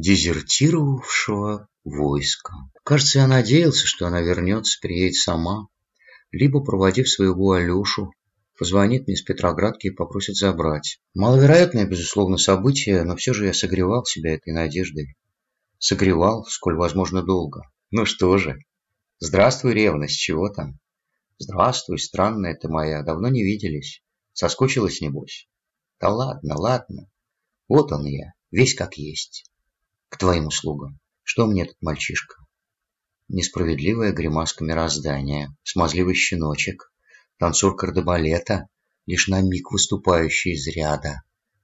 дезертировавшего войска. Кажется, я надеялся, что она вернется, приедет сама, либо, проводив своего Алешу, позвонит мне из Петроградки и попросит забрать. Маловероятное, безусловно, событие, но все же я согревал себя этой надеждой. Согревал, сколь возможно, долго. Ну что же, здравствуй, ревность, чего там? Здравствуй, странная ты моя, давно не виделись. Соскучилась, небось? Да ладно, ладно. Вот он я, весь как есть. К твоим услугам. Что мне этот мальчишка? Несправедливая гримаска мироздания, смазливый щеночек, танцор кардебалета, лишь на миг выступающий из ряда,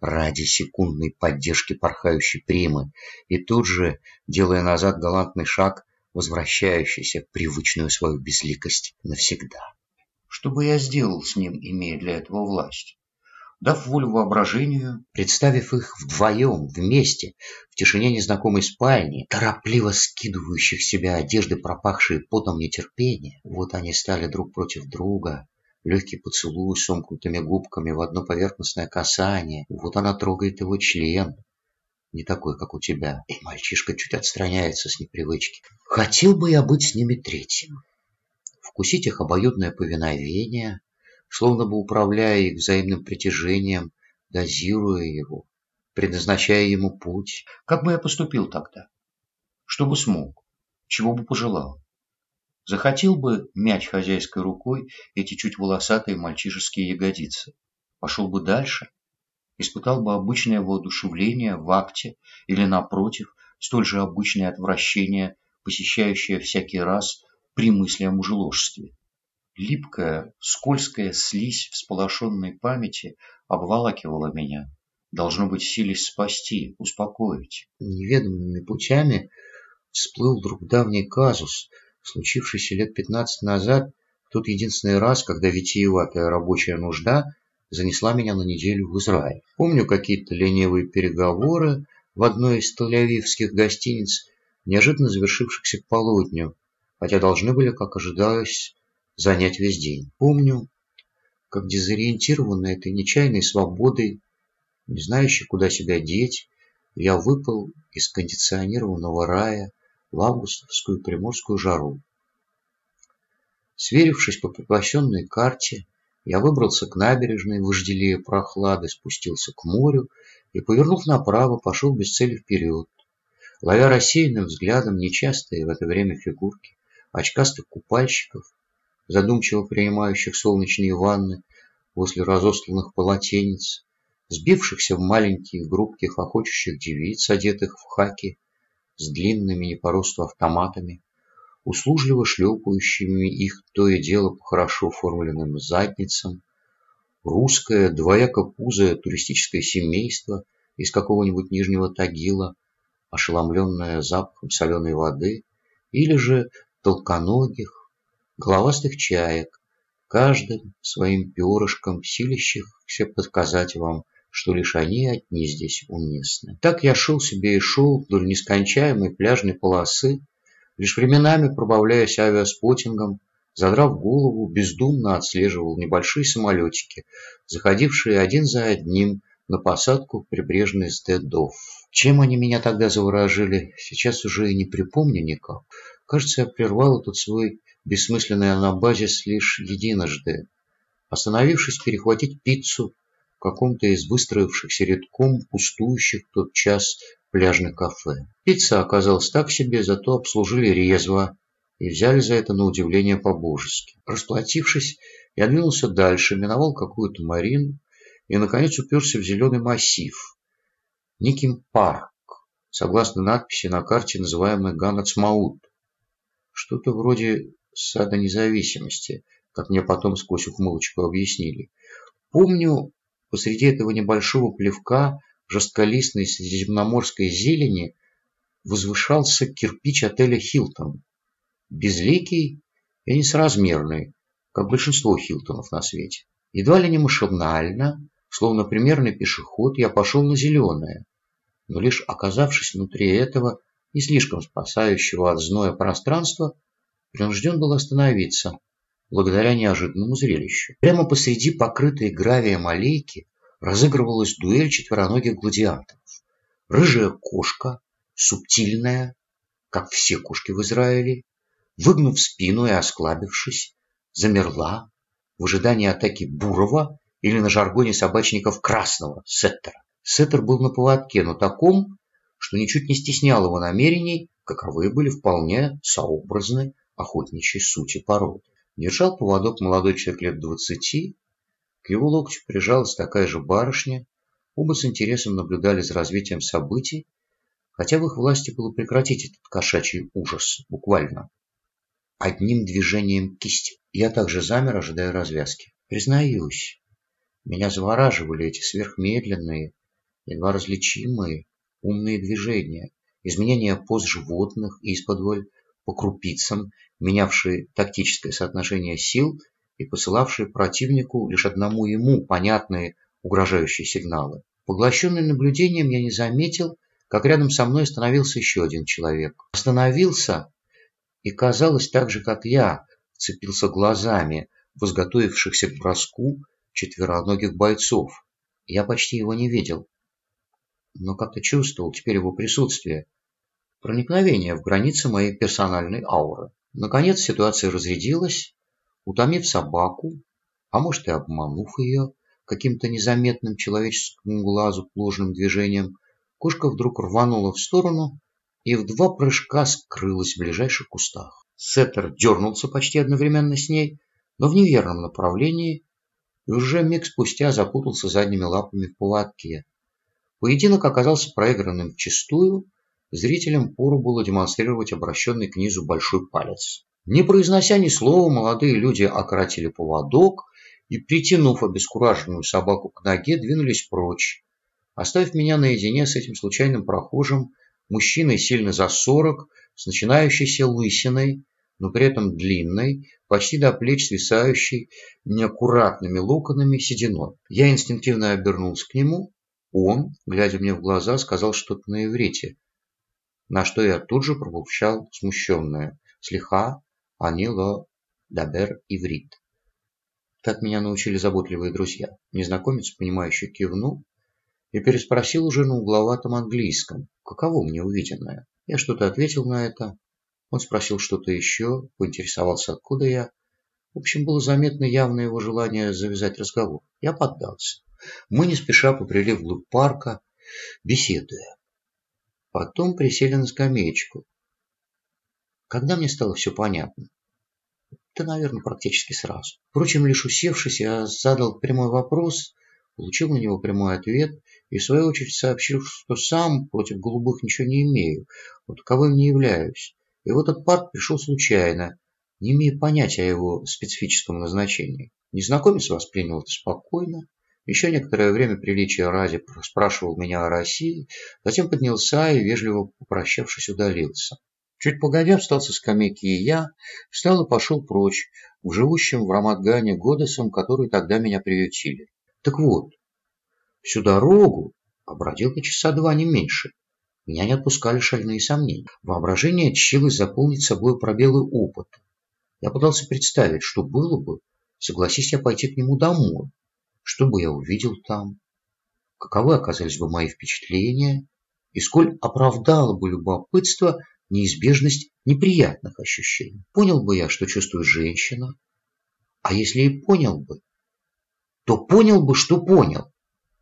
ради секундной поддержки порхающей примы, и тут же, делая назад галантный шаг, возвращающийся в привычную свою безликость навсегда. Что бы я сделал с ним, имея для этого власть? Дав волю воображению, представив их вдвоем, вместе, в тишине незнакомой спальни, торопливо скидывающих себя одежды, пропахшие потом нетерпения, вот они стали друг против друга, легкий поцелуй с сомкнутыми губками в одно поверхностное касание. Вот она трогает его член. Не такой, как у тебя. И мальчишка чуть отстраняется с непривычки. Хотел бы я быть с ними третьим. Вкусить их обоюдное повиновение, словно бы управляя их взаимным притяжением, дозируя его, предназначая ему путь. Как бы я поступил тогда? Что бы смог? Чего бы пожелал? Захотел бы мять хозяйской рукой эти чуть волосатые мальчишеские ягодицы. Пошел бы дальше, испытал бы обычное воодушевление в акте или, напротив, столь же обычное отвращение, посещающее всякий раз при мысли о мужеложстве. Липкая, скользкая слизь всполошенной памяти обволакивала меня. Должно быть, сились спасти, успокоить. Неведомыми путями всплыл вдруг давний казус — случившийся лет пятнадцать назад, тот единственный раз, когда витиеватая рабочая нужда занесла меня на неделю в Израиль. Помню какие-то ленивые переговоры в одной из тель гостиниц, неожиданно завершившихся к полудню, хотя должны были, как ожидалось, занять весь день. Помню, как дезориентированный этой нечаянной свободой, не знающий, куда себя деть, я выпал из кондиционированного рая, в августовскую приморскую жару. Сверившись по припасенной карте, я выбрался к набережной, вожделея прохлады, спустился к морю и, повернув направо, пошел без цели вперед, ловя рассеянным взглядом нечастые в это время фигурки очкастых купальщиков, задумчиво принимающих солнечные ванны после разосланных полотенец, сбившихся в маленькие группки хохочущих девиц, одетых в хаки с длинными не по росту автоматами, услужливо шлепающими их то и дело по хорошо оформленным задницам, русское двоякопузое туристическое семейство из какого-нибудь Нижнего Тагила, ошеломленное запахом соленой воды, или же толконогих, головастых чаек, каждым своим перышком силищихся подсказать вам, что лишь они одни здесь уместны. Так я шел себе и шел вдоль нескончаемой пляжной полосы, лишь временами пробавляясь авиаспотингом, задрав голову, бездумно отслеживал небольшие самолетики, заходившие один за одним на посадку в прибрежный Сдедов. Чем они меня тогда заворожили, сейчас уже и не припомню никак. Кажется, я прервал этот свой бессмысленный анабазис лишь единожды. Остановившись перехватить пиццу в каком-то из выстроившихся редком пустующих тот час пляжных кафе. Пицца оказалась так себе, зато обслужили резво и взяли за это на удивление по-божески. Расплатившись, я двинулся дальше, миновал какую-то марину и, наконец, уперся в зеленый массив. Неким парк, согласно надписи на карте, называемый Ганацмаут. Что-то вроде сада независимости, как мне потом сквозь ухмылочку объяснили. Помню, Посреди этого небольшого плевка жестколистной средиземноморской зелени возвышался кирпич отеля «Хилтон». Безликий и несразмерный, как большинство Хилтонов на свете. Едва ли не машинально, словно примерный пешеход, я пошел на зеленое, но лишь оказавшись внутри этого не слишком спасающего от зноя пространства, принужден был остановиться благодаря неожиданному зрелищу. Прямо посреди покрытой гравием аллейки разыгрывалась дуэль четвероногих гладиаторов. Рыжая кошка субтильная, как все кошки в Израиле, выгнув спину и осклабившись, замерла в ожидании атаки Бурова или на жаргоне собачников Красного, Сеттера. Сеттер был на поводке, но таком, что ничуть не стеснял его намерений, каковые были вполне сообразны охотничьей сути породы. Держал поводок молодой человек лет двадцати, к его локтю прижалась такая же барышня, оба с интересом наблюдали за развитием событий, хотя в их власти было прекратить этот кошачий ужас, буквально. Одним движением кисти. Я также замер, ожидая развязки. Признаюсь, меня завораживали эти сверхмедленные, едва различимые, умные движения, изменения поз животных из-под по крупицам, менявшие тактическое соотношение сил и посылавшие противнику лишь одному ему понятные угрожающие сигналы. Поглощенный наблюдением я не заметил, как рядом со мной остановился еще один человек. Остановился и, казалось, так же, как я, вцепился глазами в изготовившихся к броску четвероногих бойцов. Я почти его не видел, но как-то чувствовал теперь его присутствие, проникновение в границы моей персональной ауры. Наконец ситуация разрядилась, утомив собаку, а может и обманув ее каким-то незаметным человеческому глазу ложным движением, Кошка вдруг рванула в сторону и в два прыжка скрылась в ближайших кустах. Сеттер дернулся почти одновременно с ней, но в неверном направлении, и уже миг спустя запутался задними лапами в поводке. Поединок оказался проигранным вчистую, зрителям пору было демонстрировать обращенный к низу большой палец. Не произнося ни слова, молодые люди окоротили поводок и, притянув обескураженную собаку к ноге, двинулись прочь, оставив меня наедине с этим случайным прохожим, мужчиной сильно за сорок, с начинающейся лысиной, но при этом длинной, почти до плеч свисающей неаккуратными локонами сединой. Я инстинктивно обернулся к нему. Он, глядя мне в глаза, сказал что-то на иврите, на что я тут же пробурчал смущенное. Слиха, анило, дабер, иврит. Так меня научили заботливые друзья. Незнакомец, понимающий, кивнул и переспросил уже на угловатом английском, каково мне увиденное. Я что-то ответил на это. Он спросил что-то еще, поинтересовался, откуда я. В общем, было заметно явное его желание завязать разговор. Я поддался. Мы не спеша побрели вглубь парка, беседуя. Потом присели на скамеечку. Когда мне стало все понятно? Да, наверное, практически сразу. Впрочем, лишь усевшись, я задал прямой вопрос – получил на него прямой ответ и в свою очередь сообщил, что сам против голубых ничего не имею, вот таковым не являюсь. И в этот парк пришел случайно, не имея понятия о его специфическом назначении. Незнакомец воспринял это спокойно, еще некоторое время приличия ради спрашивал меня о России, затем поднялся и, вежливо попрощавшись, удалился. Чуть погодя встал со скамейки и я, встал и пошел прочь, к живущим в Рамадгане Годесам, которые тогда меня приютили. Так вот, всю дорогу, бродил я часа два, не меньше, меня не отпускали шальные сомнения. Воображение тщилось заполнить собой пробелы опыта. Я пытался представить, что было бы, согласись я пойти к нему домой, что бы я увидел там, каковы оказались бы мои впечатления, и сколь оправдало бы любопытство неизбежность неприятных ощущений. Понял бы я, что чувствует женщина, а если и понял бы, то понял бы, что понял.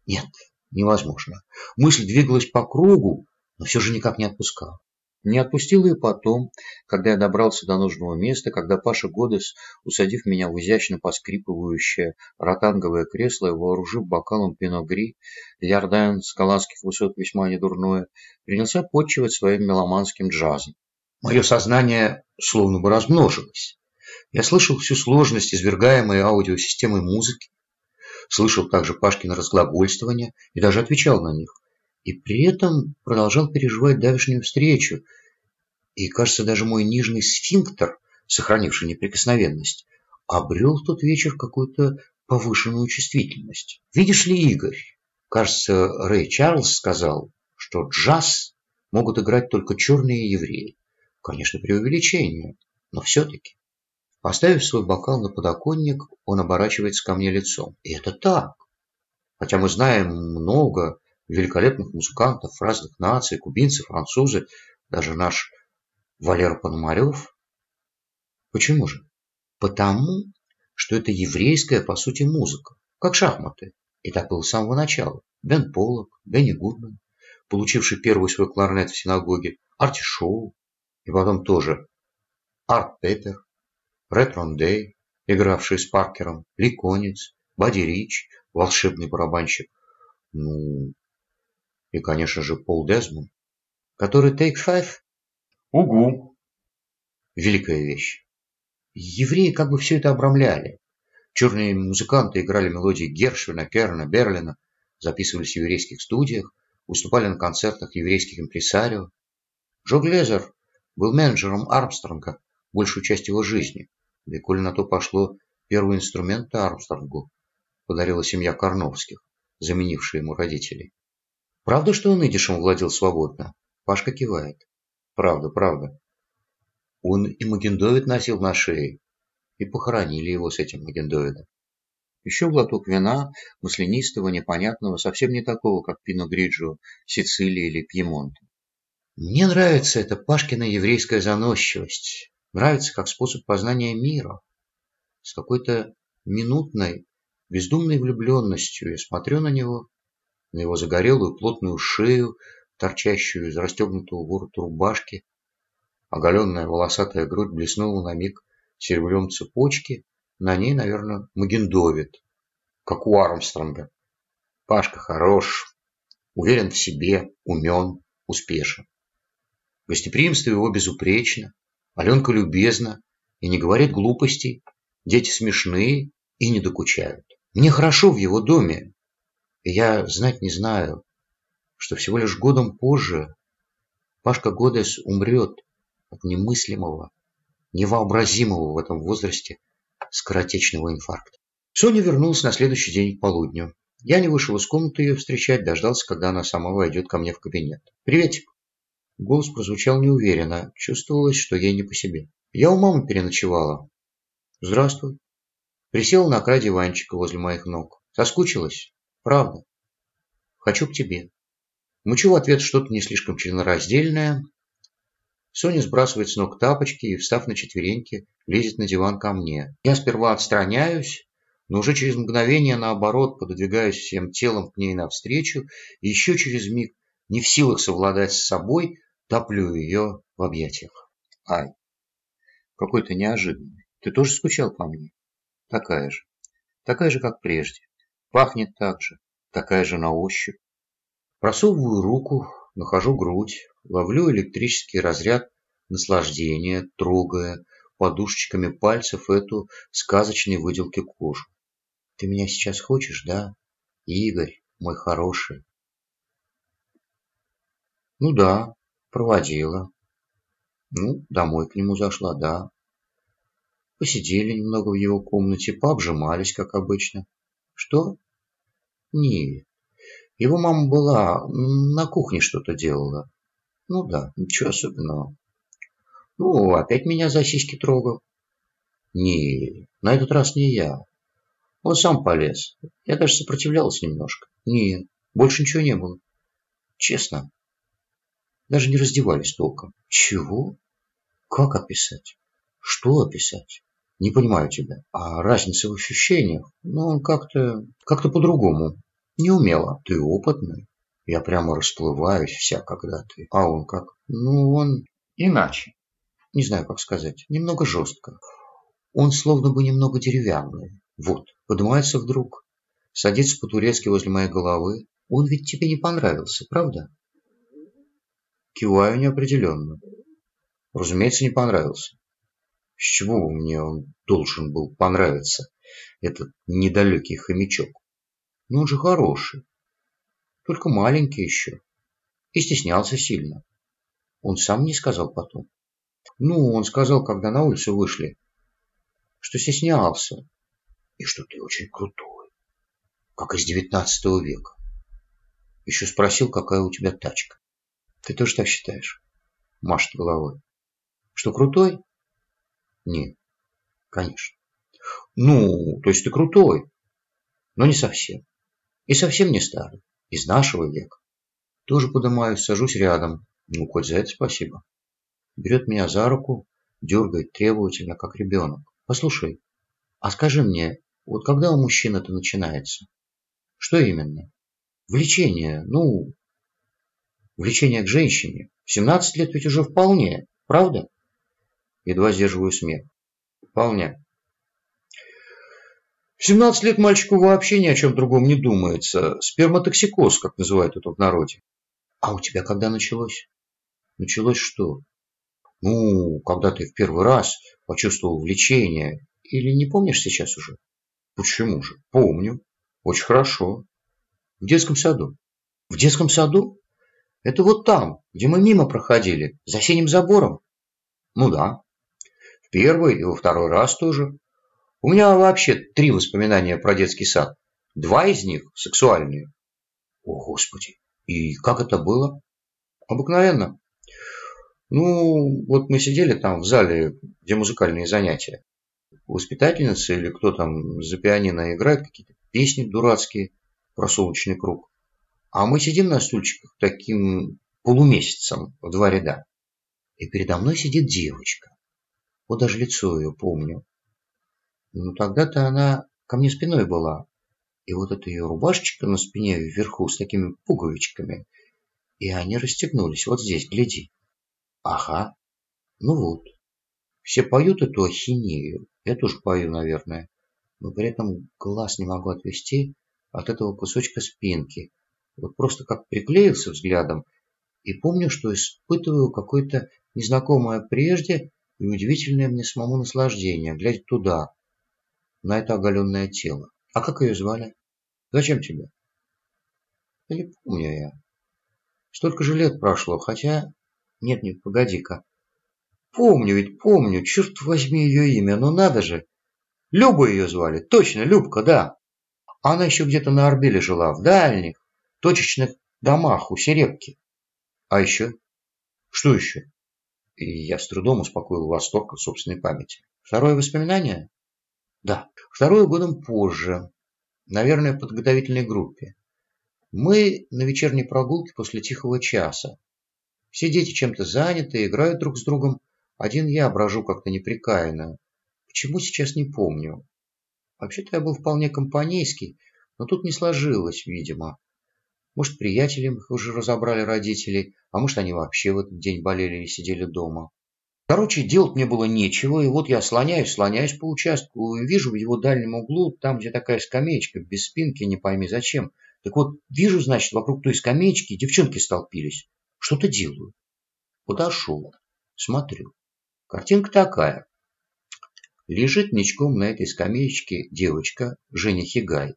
Нет, невозможно. Мысль двигалась по кругу, но все же никак не отпускала. Не отпустила и потом, когда я добрался до нужного места, когда Паша Годес, усадив меня в изящно поскрипывающее ротанговое кресло и вооружив бокалом пино-гри, Лярден с голландских высот весьма недурное, принялся подчивать своим меломанским джазом. Мое сознание словно бы размножилось. Я слышал всю сложность извергаемой аудиосистемой музыки, слышал также Пашкина разглагольствования и даже отвечал на них. И при этом продолжал переживать давешнюю встречу. И, кажется, даже мой нижний сфинктер, сохранивший неприкосновенность, обрел в тот вечер какую-то повышенную чувствительность. Видишь ли, Игорь, кажется, Рэй Чарльз сказал, что джаз могут играть только черные евреи. Конечно, при увеличении, но все-таки. Поставив свой бокал на подоконник, он оборачивается ко мне лицом. И это так. Хотя мы знаем много великолепных музыкантов разных наций, кубинцы, французы, даже наш Валера Пономарев. Почему же? Потому, что это еврейская, по сути, музыка, как шахматы. И так было с самого начала. Бен Поллок, Бенни Гудман, получивший первый свой кларнет в синагоге, Арти Шоу, и потом тоже Арт Пеппер, Ред Рондей, игравший с Паркером, Ли Конец, Бадди Рич, волшебный барабанщик, ну, и, конечно же, Пол Дезмон, который Take Five. Угу. Великая вещь. Евреи как бы все это обрамляли. Черные музыканты играли мелодии Гершвина, Керна, Берлина, записывались в еврейских студиях, выступали на концертах еврейских импресарио. Джо Глезер был менеджером Армстронга большую часть его жизни. Да и коли на то пошло, первый инструмент Армстронгу подарила семья Карновских, заменившая ему родителей. Правда, что он идишем владел свободно? Пашка кивает. Правда, правда. Он и Магендовид носил на шее, и похоронили его с этим Магендовидом. Еще глоток вина, маслянистого, непонятного, совсем не такого, как Пино Гриджо, Сицилии или Пьемонта. Мне нравится эта Пашкина еврейская заносчивость. Нравится как способ познания мира. С какой-то минутной, бездумной влюбленностью я смотрю на него, на его загорелую плотную шею, торчащую из расстегнутого ворота рубашки. Оголенная волосатая грудь блеснула на миг серебрем цепочки. На ней, наверное, Магендовит, как у Армстронга. Пашка хорош, уверен в себе, умен, успешен. Гостеприимство его безупречно, Аленка любезна и не говорит глупостей, дети смешные и не докучают. Мне хорошо в его доме, я знать не знаю, что всего лишь годом позже Пашка Годес умрет от немыслимого, невообразимого в этом возрасте скоротечного инфаркта. Соня вернулась на следующий день к полудню. Я не вышел из комнаты ее встречать, дождался, когда она сама войдет ко мне в кабинет. «Приветик!» Голос прозвучал неуверенно. Чувствовалось, что ей не по себе. Я у мамы переночевала. Здравствуй. Присела на край диванчика возле моих ног. Соскучилась? Правда. Хочу к тебе. Мучу в ответ что-то не слишком членораздельное. Соня сбрасывает с ног тапочки и, встав на четвереньки, лезет на диван ко мне. Я сперва отстраняюсь, но уже через мгновение, наоборот, пододвигаюсь всем телом к ней навстречу, и еще через миг, не в силах совладать с собой, топлю ее в объятиях. Ай, какой ты неожиданный. Ты тоже скучал по мне? Такая же. Такая же, как прежде. Пахнет так же. Такая же на ощупь. Просовываю руку, нахожу грудь, ловлю электрический разряд наслаждения, трогая подушечками пальцев эту сказочной выделки кожи. Ты меня сейчас хочешь, да? Игорь, мой хороший. Ну да, Проводила. Ну, домой к нему зашла, да. Посидели немного в его комнате, пообжимались, как обычно. Что? Не. Его мама была, на кухне что-то делала. Ну да, ничего особенного. Ну, опять меня за сиськи трогал. Не, на этот раз не я. Он сам полез. Я даже сопротивлялась немножко. Не, больше ничего не было. Честно. Даже не раздевались толком. Чего? Как описать? Что описать? Не понимаю тебя. А разница в ощущениях? Ну, он как-то... как-то по-другому. Не умело. Ты опытный. Я прямо расплываюсь вся, когда ты... А он как? Ну, он... Иначе. Не знаю, как сказать. Немного жестко. Он словно бы немного деревянный. Вот. Поднимается вдруг. Садится по-турецки возле моей головы. Он ведь тебе не понравился, правда? Киваю неопределенно. Разумеется, не понравился. С чего мне он должен был понравиться, этот недалекий хомячок? Ну, он же хороший. Только маленький еще. И стеснялся сильно. Он сам не сказал потом. Ну, он сказал, когда на улицу вышли, что стеснялся. И что ты очень крутой. Как из девятнадцатого века. Еще спросил, какая у тебя тачка. Ты тоже так считаешь? Машет головой. Что, крутой? Нет, конечно. Ну, то есть ты крутой, но не совсем. И совсем не старый. Из нашего века. Тоже поднимаюсь, сажусь рядом. Ну, хоть за это спасибо. Берет меня за руку, дергает требовательно, как ребенок. Послушай, а скажи мне, вот когда у мужчин это начинается? Что именно? Влечение, ну, влечение к женщине. В 17 лет ведь уже вполне, правда? Едва сдерживаю смех. Вполне. В 17 лет мальчику вообще ни о чем другом не думается. Сперматоксикоз, как называют это в народе. А у тебя когда началось? Началось что? Ну, когда ты в первый раз почувствовал влечение. Или не помнишь сейчас уже? Почему же? Помню. Очень хорошо. В детском саду. В детском саду? Это вот там, где мы мимо проходили, за синим забором? Ну да. В первый и во второй раз тоже. У меня вообще три воспоминания про детский сад. Два из них сексуальные. О, Господи! И как это было? Обыкновенно. Ну, вот мы сидели там в зале, где музыкальные занятия. Воспитательница или кто там за пианино играет какие-то песни дурацкие про солнечный круг. А мы сидим на стульчиках таким полумесяцем в два ряда. И передо мной сидит девочка. Вот даже лицо ее помню. Ну, тогда-то она ко мне спиной была. И вот эта ее рубашечка на спине вверху с такими пуговичками. И они расстегнулись. Вот здесь, гляди. Ага. Ну вот. Все поют эту ахинею. Я тоже пою, наверное. Но при этом глаз не могу отвести от этого кусочка спинки, вот просто как приклеился взглядом, и помню, что испытываю какое-то незнакомое прежде и удивительное мне самому наслаждение, глядя туда, на это оголенное тело. А как ее звали? Зачем тебе? Да не помню я. Столько же лет прошло, хотя... Нет, нет, погоди-ка. Помню ведь, помню, черт возьми ее имя, ну надо же. Люба ее звали, точно, Любка, да. Она еще где-то на Арбеле жила, в дальних, точечных домах у Серепки. А еще? Что еще? И я с трудом успокоил восторг собственной памяти. Второе воспоминание? Да. Второе годом позже. Наверное, в подготовительной группе. Мы на вечерней прогулке после тихого часа. Все дети чем-то заняты, играют друг с другом. Один я брожу как-то неприкаянно. Почему сейчас не помню. Вообще-то я был вполне компанейский, но тут не сложилось, видимо. Может, приятелям уже разобрали родители, а может, они вообще в этот день болели и сидели дома. Короче, делать мне было нечего, и вот я слоняюсь, слоняюсь по участку, и вижу в его дальнем углу, там, где такая скамеечка, без спинки, не пойми зачем. Так вот, вижу, значит, вокруг той скамеечки девчонки столпились. Что-то делают. Подошел, смотрю. Картинка такая. Лежит ничком на этой скамеечке девочка Женя Хигай.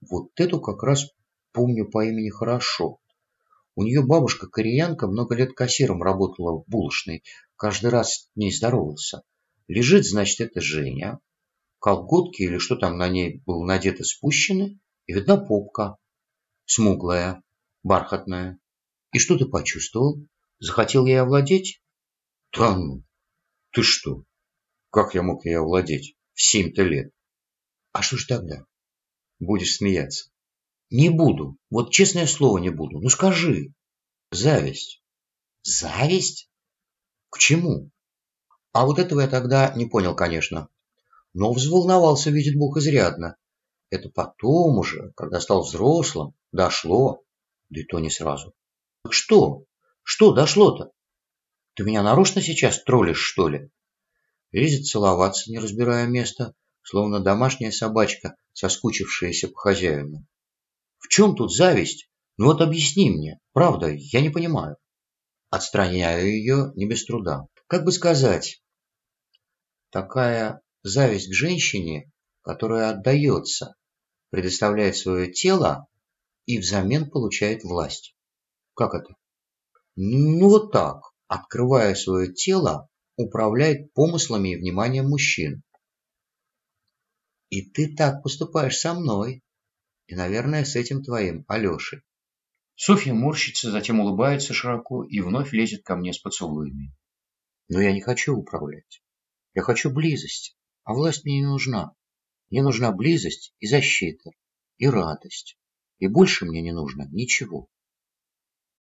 Вот эту как раз помню по имени хорошо. У нее бабушка кореянка много лет кассиром работала в булочной, каждый раз с ней здоровался. Лежит, значит, это Женя. Колготки или что там на ней было надето спущены, и видна попка. Смуглая, бархатная. И что ты почувствовал? Захотел ей овладеть? Да ну, ты что? Как я мог ей овладеть? В семь-то лет. А что ж тогда? Будешь смеяться. Не буду. Вот честное слово не буду. Ну скажи. Зависть. Зависть? К чему? А вот этого я тогда не понял, конечно. Но взволновался, видит Бог, изрядно. Это потом уже, когда стал взрослым, дошло. Да и то не сразу. Так что? Что дошло-то? Ты меня нарочно сейчас троллишь, что ли? Лезет целоваться, не разбирая места, словно домашняя собачка, соскучившаяся по хозяину. В чем тут зависть? Ну вот объясни мне. Правда, я не понимаю. Отстраняю ее не без труда. Как бы сказать, такая зависть к женщине, которая отдается, предоставляет свое тело и взамен получает власть. Как это? Ну вот так, открывая свое тело, управляет помыслами и вниманием мужчин. И ты так поступаешь со мной, и, наверное, с этим твоим, Алешей. Софья морщится, затем улыбается широко и вновь лезет ко мне с поцелуями. Но я не хочу управлять. Я хочу близость, а власть мне не нужна. Мне нужна близость и защита, и радость. И больше мне не нужно ничего.